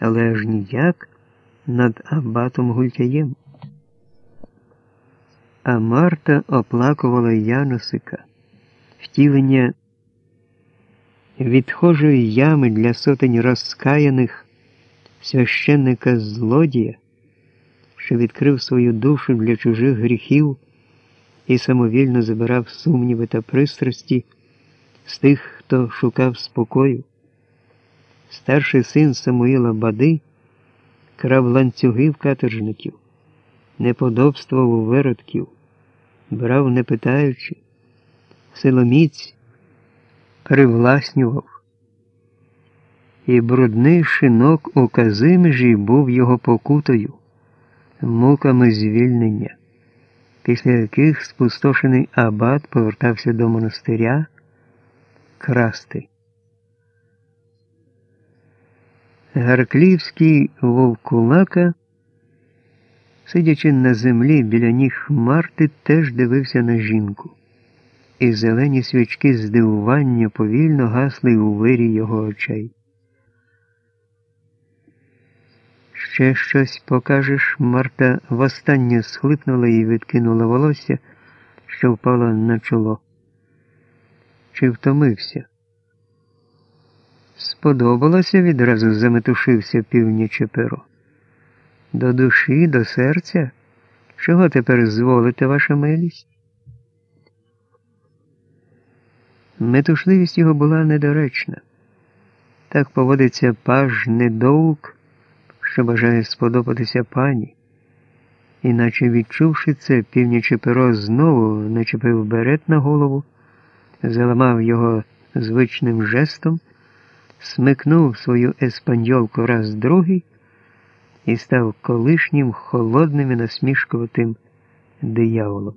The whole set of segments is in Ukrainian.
але аж ніяк над абатом Гультяєм. А Марта оплакувала Яносика, втілення відхожої ями для сотень розкаяних священника злодія, що відкрив свою душу для чужих гріхів і самовільно забирав сумніви та пристрасті з тих, хто шукав спокою. Старший син Самуїла Бади крав ланцюги в каторжників, неподобствував у виродків, брав не питаючи, силоміць привласнював. І брудний шинок у Казимжі був його покутою, муками звільнення, після яких спустошений абат повертався до монастиря красти. Гарклівський вовкулака, сидячи на землі біля ніг Марти, теж дивився на жінку, і зелені свічки здивування повільно гасли у вирі його очей. Ще щось покажеш, Марта востаннє схлипнула і відкинула волосся, що впало на чоло. Чи втомився? Сподобалося відразу заметушився північе перо. До душі, до серця? Чого тепер зволите ваша милість? Метушливість його була недоречна. Так поводиться паж недовг, що бажає сподобатися пані. Іначе відчувши це, північе перо знову начепив берет на голову, заламав його звичним жестом смикнув свою еспаньолку раз другий і став колишнім холодним і насмішкуватим дияволом.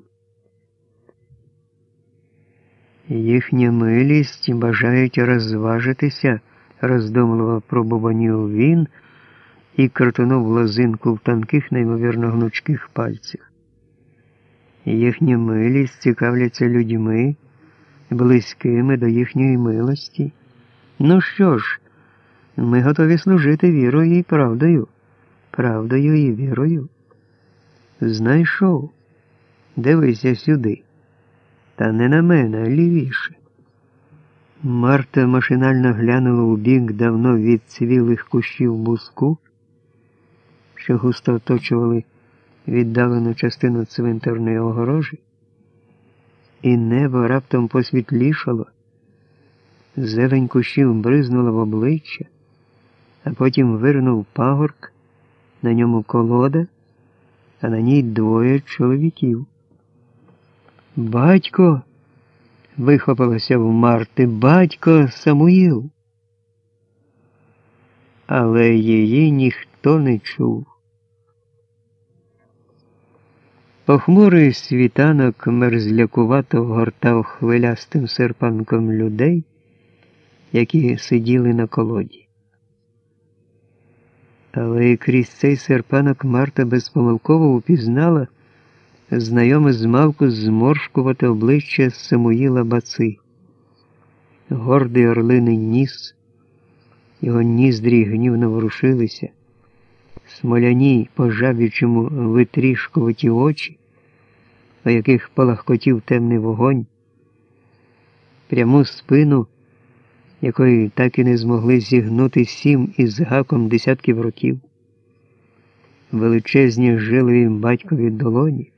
Їхня милість бажають розважитися, роздумливо пробубанів він і крутонув лозинку в тонких, неймовірно гнучких пальцях. Їхня милість цікавляться людьми, близькими до їхньої милості. Ну що ж, ми готові служити вірою і правдою, правдою і вірою. Знайшов. Дивися сюди. Та не на мене, а лівіше. Марта машинально глянула у бік давно відцвілих кущів буску, що густо оточували віддалену частину цвинтарної огорожі, і небо раптом посвітлішало. Зелень кущів бризнула в обличчя, а потім вирнув пагорк, на ньому колода, а на ній двоє чоловіків. Батько. вихопилося в Марти, батько Самуїл. Але її ніхто не чув. Похмурий світанок мерзлякувато вгортав хвилястим серпанком людей які сиділи на колоді. Але крізь цей серпанок Марта безпомилково упізнала знайоме змалку зморшкувате обличчя Самуїла Баци, гордий орлиний ніс, його ніздрі гнівно ворушилися, смоляні по жаб'ячому витрішкуваті очі, у яких палахкотів темний вогонь, пряму спину якої так і не змогли зігнути сім із гаком десятків років, величезні жилові батькові долоні,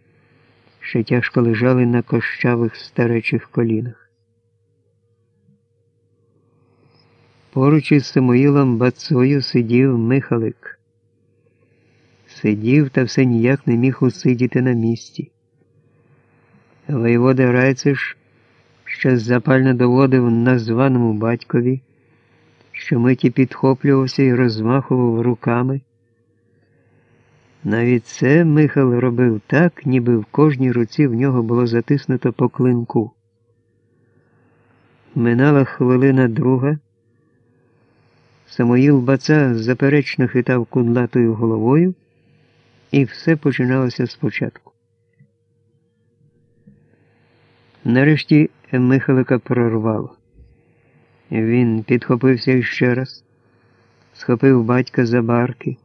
що тяжко лежали на кощавих старечих колінах. Поруч із Самуїлом Бацою сидів Михалик. Сидів та все ніяк не міг усидіти на місці. Воєвода Райцеш що запально доводив названому батькові, що миті підхоплювався і розмахував руками. Навіть це Михал робив так, ніби в кожній руці в нього було затиснуто по клинку. Минала хвилина друга. Самоїл Баца заперечно хитав кудлатою головою, і все починалося спочатку. Нарешті Михалика прорвало. Він підхопився іще раз, схопив батька за барки.